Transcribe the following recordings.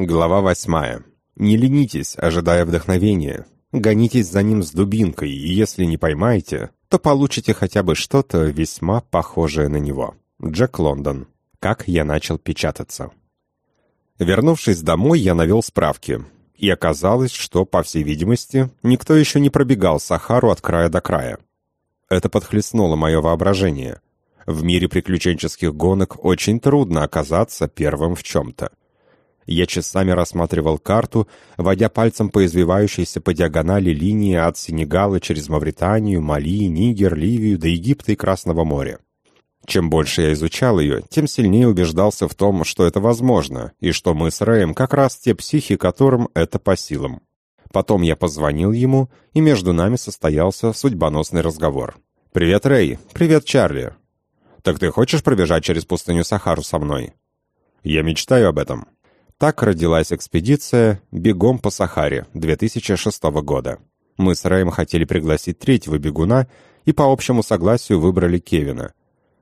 Глава восьмая. Не ленитесь, ожидая вдохновения. Гонитесь за ним с дубинкой, и если не поймаете, то получите хотя бы что-то весьма похожее на него. Джек Лондон. Как я начал печататься. Вернувшись домой, я навел справки. И оказалось, что, по всей видимости, никто еще не пробегал Сахару от края до края. Это подхлестнуло мое воображение. В мире приключенческих гонок очень трудно оказаться первым в чем-то. Я часами рассматривал карту, водя пальцем по извивающейся по диагонали линии от Сенегала через Мавританию, Мали, Нигер, Ливию до Египта и Красного моря. Чем больше я изучал ее, тем сильнее убеждался в том, что это возможно, и что мы с Рэем как раз те психи, которым это по силам. Потом я позвонил ему, и между нами состоялся судьбоносный разговор. «Привет, Рэй. Привет, Чарли. Так ты хочешь пробежать через пустыню Сахару со мной?» «Я мечтаю об этом», так родилась экспедиция «Бегом по Сахаре» 2006 года. Мы с Рэем хотели пригласить третьего бегуна и по общему согласию выбрали Кевина.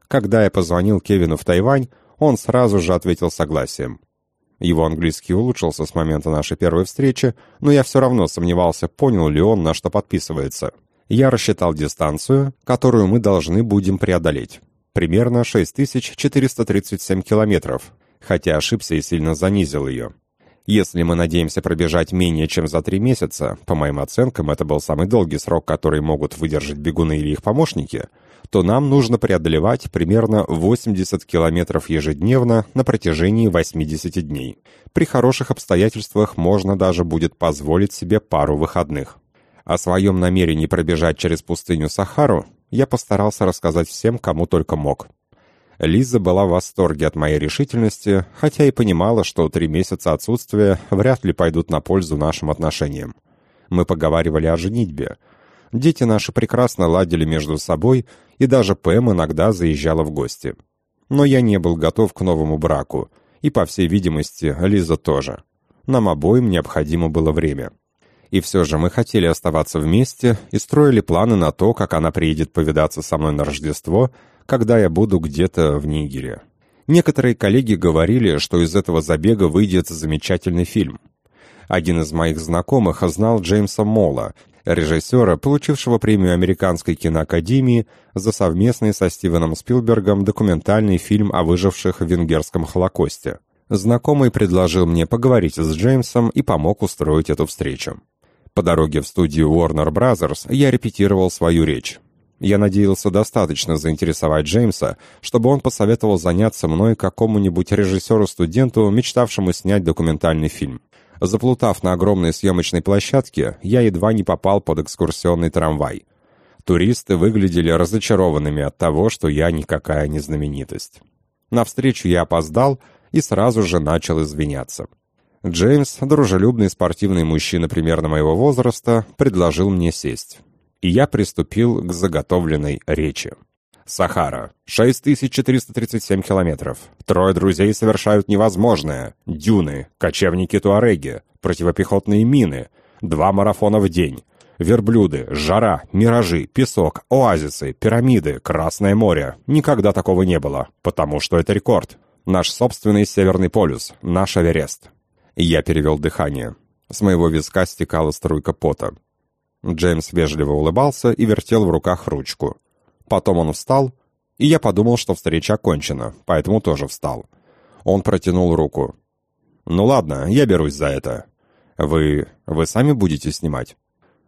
Когда я позвонил Кевину в Тайвань, он сразу же ответил согласием. Его английский улучшился с момента нашей первой встречи, но я все равно сомневался, понял ли он, на что подписывается. Я рассчитал дистанцию, которую мы должны будем преодолеть. Примерно 6437 километров, хотя ошибся и сильно занизил ее. Если мы надеемся пробежать менее чем за три месяца, по моим оценкам, это был самый долгий срок, который могут выдержать бегуны или их помощники, то нам нужно преодолевать примерно 80 километров ежедневно на протяжении 80 дней. При хороших обстоятельствах можно даже будет позволить себе пару выходных. О своем намерении пробежать через пустыню Сахару я постарался рассказать всем, кому только мог. Лиза была в восторге от моей решительности, хотя и понимала, что три месяца отсутствия вряд ли пойдут на пользу нашим отношениям. Мы поговаривали о женитьбе. Дети наши прекрасно ладили между собой, и даже Пэм иногда заезжала в гости. Но я не был готов к новому браку, и, по всей видимости, Лиза тоже. Нам обоим необходимо было время. И все же мы хотели оставаться вместе и строили планы на то, как она приедет повидаться со мной на Рождество — когда я буду где-то в Нигере. Некоторые коллеги говорили, что из этого забега выйдет замечательный фильм. Один из моих знакомых знал Джеймса Молла, режиссера, получившего премию Американской киноакадемии за совместный со Стивеном Спилбергом документальный фильм о выживших в венгерском Холокосте. Знакомый предложил мне поговорить с Джеймсом и помог устроить эту встречу. По дороге в студию Warner Brothers я репетировал свою речь. Я надеялся достаточно заинтересовать Джеймса, чтобы он посоветовал заняться мной какому-нибудь режиссеру-студенту, мечтавшему снять документальный фильм. Заплутав на огромной съемочной площадке, я едва не попал под экскурсионный трамвай. Туристы выглядели разочарованными от того, что я никакая не знаменитость. На встречу я опоздал и сразу же начал извиняться. Джеймс, дружелюбный спортивный мужчина примерно моего возраста, предложил мне сесть и я приступил к заготовленной речи. Сахара. 6437 километров. Трое друзей совершают невозможное. Дюны, кочевники-туареги, противопехотные мины, два марафона в день. Верблюды, жара, миражи, песок, оазисы, пирамиды, Красное море. Никогда такого не было, потому что это рекорд. Наш собственный Северный полюс, наш Эверест. Я перевел дыхание. С моего виска стекала струйка пота. Джеймс вежливо улыбался и вертел в руках ручку. Потом он встал, и я подумал, что встреча окончена, поэтому тоже встал. Он протянул руку. «Ну ладно, я берусь за это. Вы... вы сами будете снимать?»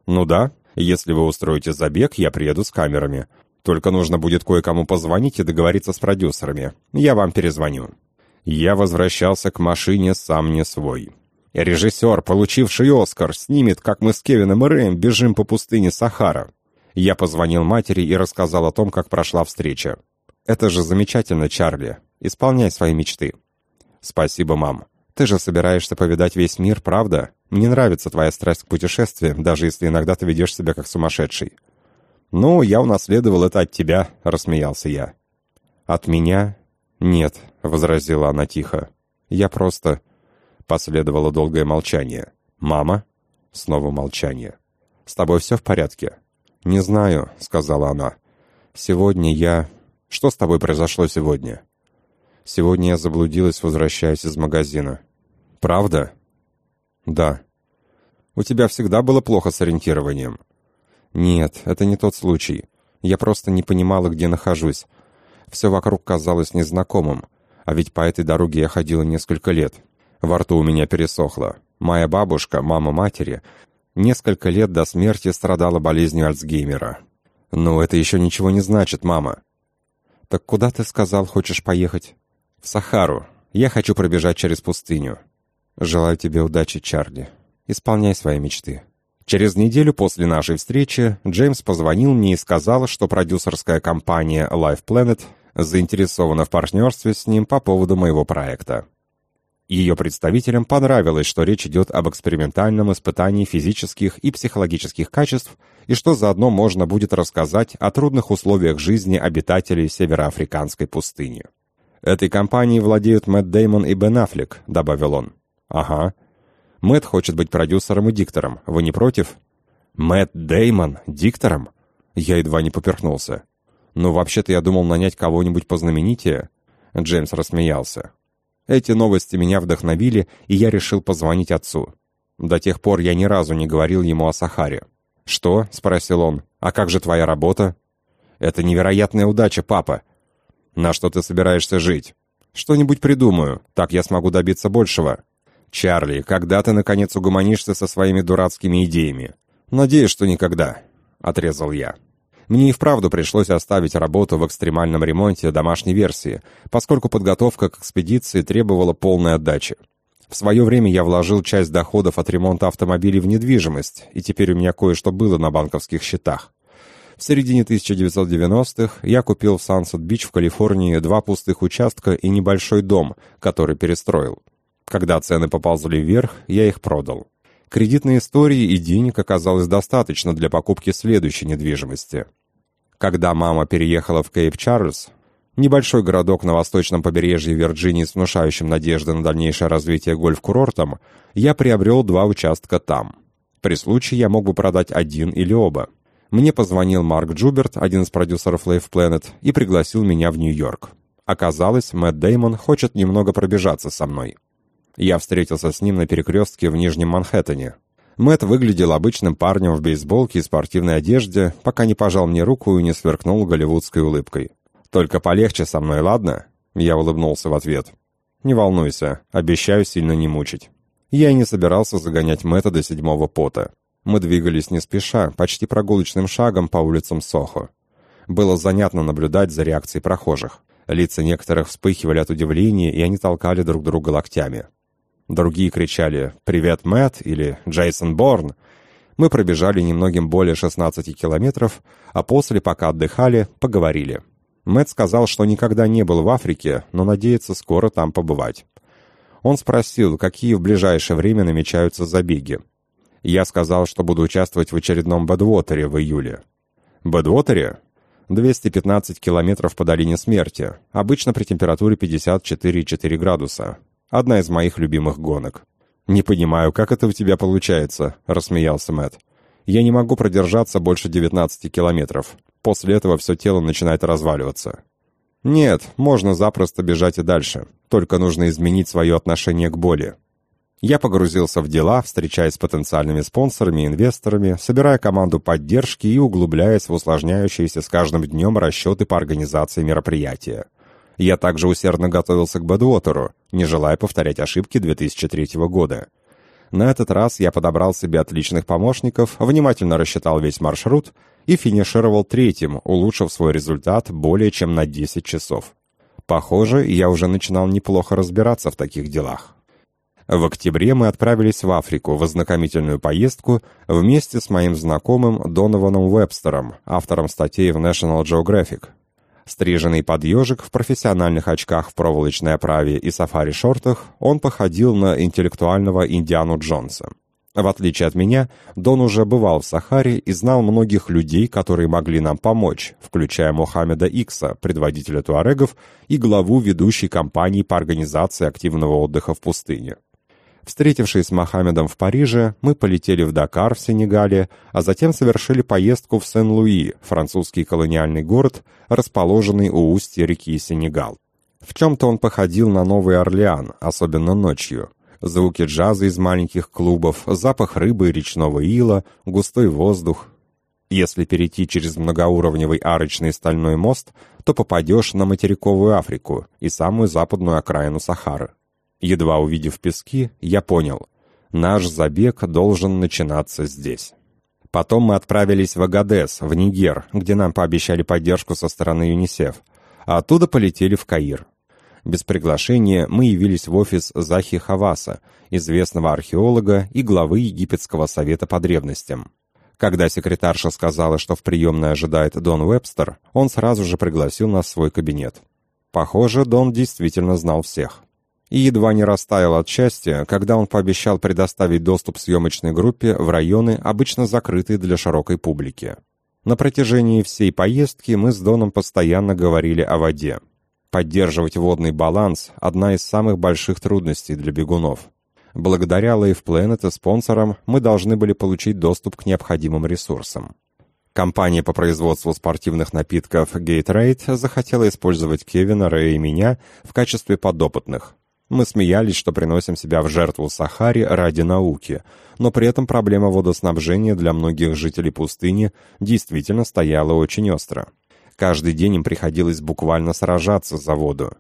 «Ну да. Если вы устроите забег, я приеду с камерами. Только нужно будет кое-кому позвонить и договориться с продюсерами. Я вам перезвоню». Я возвращался к машине сам не свой. Режиссер, получивший Оскар, снимет, как мы с Кевином и Рэем бежим по пустыне Сахара. Я позвонил матери и рассказал о том, как прошла встреча. «Это же замечательно, Чарли. Исполняй свои мечты». «Спасибо, мам. Ты же собираешься повидать весь мир, правда? Мне нравится твоя страсть к путешествиям, даже если иногда ты ведешь себя как сумасшедший». «Ну, я унаследовал это от тебя», — рассмеялся я. «От меня? Нет», — возразила она тихо. «Я просто...» Последовало долгое молчание. «Мама?» Снова молчание. «С тобой все в порядке?» «Не знаю», — сказала она. «Сегодня я...» «Что с тобой произошло сегодня?» «Сегодня я заблудилась, возвращаясь из магазина». «Правда? «Да». «У тебя всегда было плохо с ориентированием?» «Нет, это не тот случай. Я просто не понимала, где нахожусь. Все вокруг казалось незнакомым. А ведь по этой дороге я ходила несколько лет. Во рту у меня пересохло. Моя бабушка, мама матери, несколько лет до смерти страдала болезнью Альцгеймера. «Ну, это еще ничего не значит, мама». «Так куда ты сказал, хочешь поехать?» «В Сахару. Я хочу пробежать через пустыню». «Желаю тебе удачи, Чарли. Исполняй свои мечты». Через неделю после нашей встречи Джеймс позвонил мне и сказал, что продюсерская компания Life Planet заинтересована в партнерстве с ним по поводу моего проекта. Ее представителям понравилось, что речь идет об экспериментальном испытании физических и психологических качеств и что заодно можно будет рассказать о трудных условиях жизни обитателей североафриканской пустыни. «Этой компанией владеют Мэтт Деймон и Бен Аффлек», — добавил он. «Ага. Мэтт хочет быть продюсером и диктором. Вы не против?» «Мэтт Деймон? Диктором?» Я едва не поперхнулся. «Ну, вообще-то я думал нанять кого-нибудь познаменитее». Джеймс рассмеялся. Эти новости меня вдохновили, и я решил позвонить отцу. До тех пор я ни разу не говорил ему о Сахаре. «Что?» — спросил он. «А как же твоя работа?» «Это невероятная удача, папа». «На что ты собираешься жить?» «Что-нибудь придумаю, так я смогу добиться большего». «Чарли, когда ты, наконец, угомонишься со своими дурацкими идеями?» «Надеюсь, что никогда», — отрезал я. Мне и вправду пришлось оставить работу в экстремальном ремонте домашней версии, поскольку подготовка к экспедиции требовала полной отдачи. В свое время я вложил часть доходов от ремонта автомобилей в недвижимость, и теперь у меня кое-что было на банковских счетах. В середине 1990-х я купил в Сансет-Бич в Калифорнии два пустых участка и небольшой дом, который перестроил. Когда цены поползли вверх, я их продал. Кредитной истории и денег оказалось достаточно для покупки следующей недвижимости. Когда мама переехала в Кейп-Чарльз, небольшой городок на восточном побережье Вирджинии с внушающим надежды на дальнейшее развитие гольф-курортом, я приобрел два участка там. При случае я мог бы продать один или оба. Мне позвонил Марк Джуберт, один из продюсеров Life Planet, и пригласил меня в Нью-Йорк. Оказалось, Мэтт Деймон хочет немного пробежаться со мной. Я встретился с ним на перекрестке в Нижнем Манхэттене. Мэт выглядел обычным парнем в бейсболке и спортивной одежде, пока не пожал мне руку и не сверкнул голливудской улыбкой. «Только полегче со мной, ладно?» Я улыбнулся в ответ. «Не волнуйся, обещаю сильно не мучить». Я и не собирался загонять Мэтта до седьмого пота. Мы двигались не спеша, почти прогулочным шагом по улицам Сохо. Было занятно наблюдать за реакцией прохожих. Лица некоторых вспыхивали от удивления, и они толкали друг друга локтями. Другие кричали «Привет, Мэтт!» или «Джейсон Борн!». Мы пробежали немногим более 16 километров, а после, пока отдыхали, поговорили. Мэтт сказал, что никогда не был в Африке, но надеется скоро там побывать. Он спросил, какие в ближайшее время намечаются забеги. Я сказал, что буду участвовать в очередном Бэдвотере в июле. Бэдвотере? 215 километров по долине смерти, обычно при температуре 54,4 градуса. Одна из моих любимых гонок. «Не понимаю, как это у тебя получается», — рассмеялся Мэтт. «Я не могу продержаться больше 19 километров. После этого все тело начинает разваливаться». «Нет, можно запросто бежать и дальше. Только нужно изменить свое отношение к боли». Я погрузился в дела, встречаясь с потенциальными спонсорами и инвесторами, собирая команду поддержки и углубляясь в усложняющиеся с каждым днем расчеты по организации мероприятия. Я также усердно готовился к Бэдуотеру, не желая повторять ошибки 2003 года. На этот раз я подобрал себе отличных помощников, внимательно рассчитал весь маршрут и финишировал третьим, улучшив свой результат более чем на 10 часов. Похоже, я уже начинал неплохо разбираться в таких делах. В октябре мы отправились в Африку в ознакомительную поездку вместе с моим знакомым Донованом Вебстером, автором статей в National Geographic. Стриженный под ежик в профессиональных очках в проволочной оправе и сафари-шортах, он походил на интеллектуального Индиану Джонса. В отличие от меня, Дон уже бывал в Сахаре и знал многих людей, которые могли нам помочь, включая Мохаммеда Икса, предводителя туарегов и главу ведущей компании по организации активного отдыха в пустыне. Встретившись с Мохаммедом в Париже, мы полетели в Дакар в Сенегале, а затем совершили поездку в Сен-Луи, французский колониальный город, расположенный у устья реки Сенегал. В чем-то он походил на Новый Орлеан, особенно ночью. Звуки джаза из маленьких клубов, запах рыбы и речного ила, густой воздух. Если перейти через многоуровневый арочный стальной мост, то попадешь на материковую Африку и самую западную окраину Сахары. Едва увидев пески, я понял, наш забег должен начинаться здесь. Потом мы отправились в Агадес, в Нигер, где нам пообещали поддержку со стороны ЮНИСЕФ, а оттуда полетели в Каир. Без приглашения мы явились в офис Захи Хаваса, известного археолога и главы Египетского совета по древностям. Когда секретарша сказала, что в приемной ожидает Дон Вебстер, он сразу же пригласил нас в свой кабинет. Похоже, Дон действительно знал всех. И едва не растаял от счастья, когда он пообещал предоставить доступ съемочной группе в районы, обычно закрытые для широкой публики. На протяжении всей поездки мы с Доном постоянно говорили о воде. Поддерживать водный баланс – одна из самых больших трудностей для бегунов. Благодаря Life Planet и спонсорам мы должны были получить доступ к необходимым ресурсам. Компания по производству спортивных напитков Gatorade захотела использовать Кевина, Рэя и меня в качестве подопытных. Мы смеялись, что приносим себя в жертву Сахаре ради науки, но при этом проблема водоснабжения для многих жителей пустыни действительно стояла очень остро. Каждый день им приходилось буквально сражаться за воду.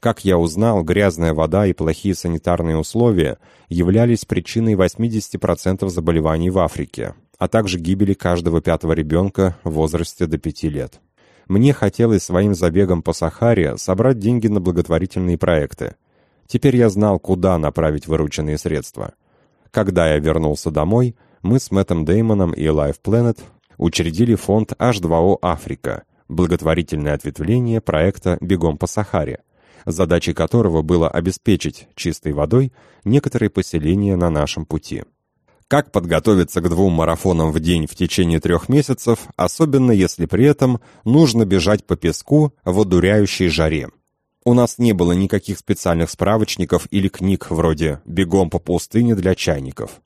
Как я узнал, грязная вода и плохие санитарные условия являлись причиной 80% заболеваний в Африке, а также гибели каждого пятого ребенка в возрасте до 5 лет. Мне хотелось своим забегом по Сахаре собрать деньги на благотворительные проекты. Теперь я знал, куда направить вырученные средства. Когда я вернулся домой, мы с Мэттом Деймоном и Life Planet учредили фонд H2O Африка, благотворительное ответвление проекта «Бегом по Сахаре», задачей которого было обеспечить чистой водой некоторые поселения на нашем пути. Как подготовиться к двум марафонам в день в течение трех месяцев, особенно если при этом нужно бежать по песку в одуряющей жаре? У нас не было никаких специальных справочников или книг вроде «Бегом по пустыне для чайников».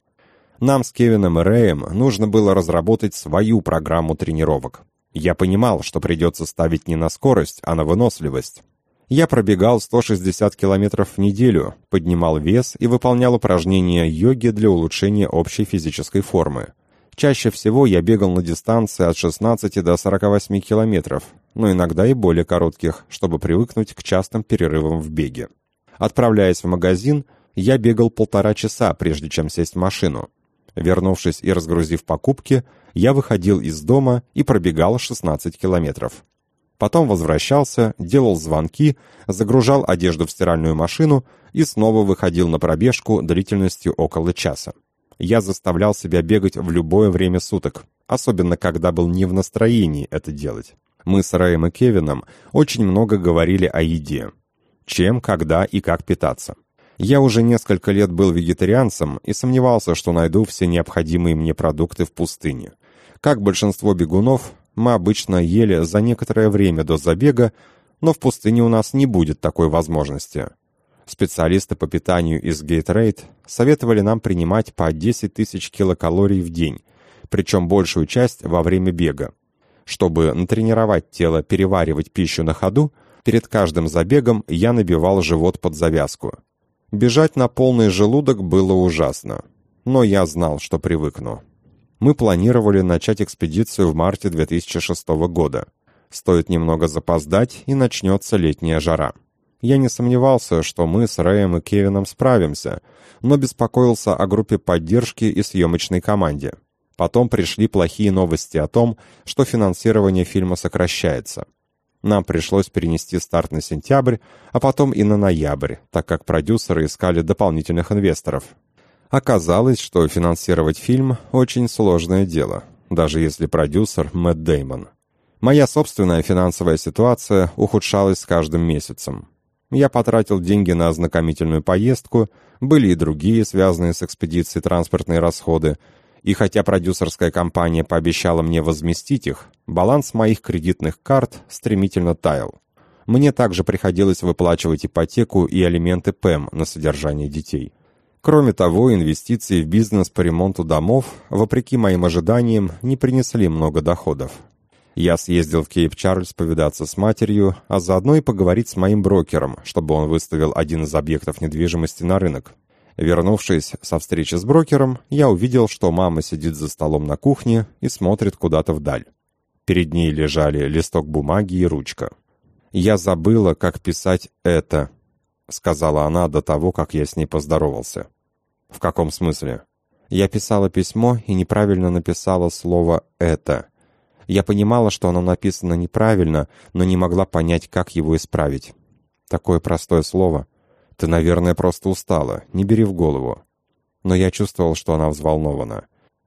Нам с Кевином и Рэем нужно было разработать свою программу тренировок. Я понимал, что придется ставить не на скорость, а на выносливость. Я пробегал 160 километров в неделю, поднимал вес и выполнял упражнения йоги для улучшения общей физической формы. Чаще всего я бегал на дистанции от 16 до 48 километров, но иногда и более коротких, чтобы привыкнуть к частым перерывам в беге. Отправляясь в магазин, я бегал полтора часа, прежде чем сесть в машину. Вернувшись и разгрузив покупки, я выходил из дома и пробегал 16 километров. Потом возвращался, делал звонки, загружал одежду в стиральную машину и снова выходил на пробежку длительностью около часа. Я заставлял себя бегать в любое время суток, особенно когда был не в настроении это делать. Мы с Рэем и Кевином очень много говорили о еде. Чем, когда и как питаться. Я уже несколько лет был вегетарианцем и сомневался, что найду все необходимые мне продукты в пустыне. Как большинство бегунов, мы обычно ели за некоторое время до забега, но в пустыне у нас не будет такой возможности. Специалисты по питанию из Gatorade советовали нам принимать по 10 тысяч килокалорий в день, причем большую часть во время бега. Чтобы натренировать тело переваривать пищу на ходу, перед каждым забегом я набивал живот под завязку. Бежать на полный желудок было ужасно, но я знал, что привыкну мы планировали начать экспедицию в марте 2006 года. Стоит немного запоздать, и начнется летняя жара. Я не сомневался, что мы с Рэем и Кевином справимся, но беспокоился о группе поддержки и съемочной команде. Потом пришли плохие новости о том, что финансирование фильма сокращается. Нам пришлось перенести старт на сентябрь, а потом и на ноябрь, так как продюсеры искали дополнительных инвесторов. Оказалось, что финансировать фильм – очень сложное дело, даже если продюсер Мэтт Деймон. Моя собственная финансовая ситуация ухудшалась с каждым месяцем. Я потратил деньги на ознакомительную поездку, были и другие, связанные с экспедицией транспортные расходы, и хотя продюсерская компания пообещала мне возместить их, баланс моих кредитных карт стремительно таял. Мне также приходилось выплачивать ипотеку и алименты ПЭМ на содержание детей. Кроме того, инвестиции в бизнес по ремонту домов, вопреки моим ожиданиям, не принесли много доходов. Я съездил в Кейп-Чарльз повидаться с матерью, а заодно и поговорить с моим брокером, чтобы он выставил один из объектов недвижимости на рынок. Вернувшись со встречи с брокером, я увидел, что мама сидит за столом на кухне и смотрит куда-то вдаль. Перед ней лежали листок бумаги и ручка. «Я забыла, как писать это», — сказала она до того, как я с ней поздоровался. «В каком смысле?» Я писала письмо и неправильно написала слово «это». Я понимала, что оно написано неправильно, но не могла понять, как его исправить. Такое простое слово. Ты, наверное, просто устала, не бери в голову. Но я чувствовал, что она взволнована.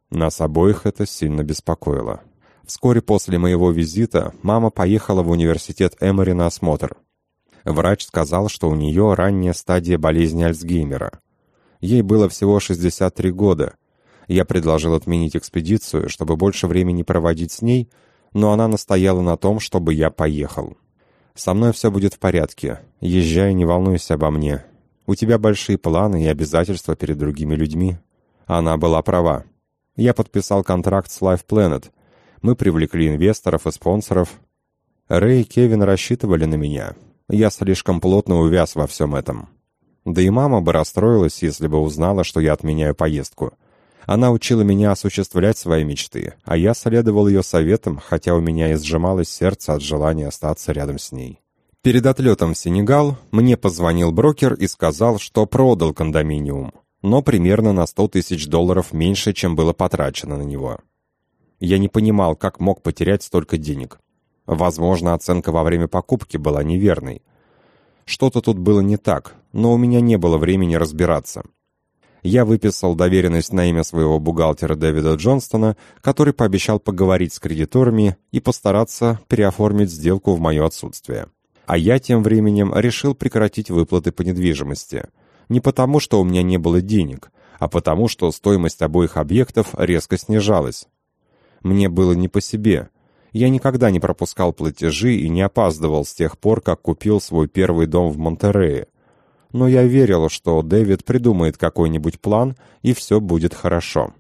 Нас обоих это сильно беспокоило. Вскоре после моего визита мама поехала в университет Эмори на осмотр. Врач сказал, что у нее ранняя стадия болезни Альцгеймера. Ей было всего 63 года. Я предложил отменить экспедицию, чтобы больше времени проводить с ней, но она настояла на том, чтобы я поехал. «Со мной все будет в порядке. Езжай, не волнуйся обо мне. У тебя большие планы и обязательства перед другими людьми». Она была права. Я подписал контракт с Life Planet. Мы привлекли инвесторов и спонсоров. Рэй и Кевин рассчитывали на меня. Я слишком плотно увяз во всем этом. Да и мама бы расстроилась, если бы узнала, что я отменяю поездку. Она учила меня осуществлять свои мечты, а я следовал ее советам, хотя у меня и сжималось сердце от желания остаться рядом с ней. Перед отлетом в Сенегал мне позвонил брокер и сказал, что продал кондоминиум, но примерно на 100 тысяч долларов меньше, чем было потрачено на него. Я не понимал, как мог потерять столько денег. Возможно, оценка во время покупки была неверной. Что-то тут было не так, но у меня не было времени разбираться. Я выписал доверенность на имя своего бухгалтера Дэвида Джонстона, который пообещал поговорить с кредиторами и постараться переоформить сделку в мое отсутствие. А я тем временем решил прекратить выплаты по недвижимости. Не потому, что у меня не было денег, а потому, что стоимость обоих объектов резко снижалась. Мне было не по себе. Я никогда не пропускал платежи и не опаздывал с тех пор, как купил свой первый дом в Монтерее но я верил, что Дэвид придумает какой-нибудь план, и все будет хорошо.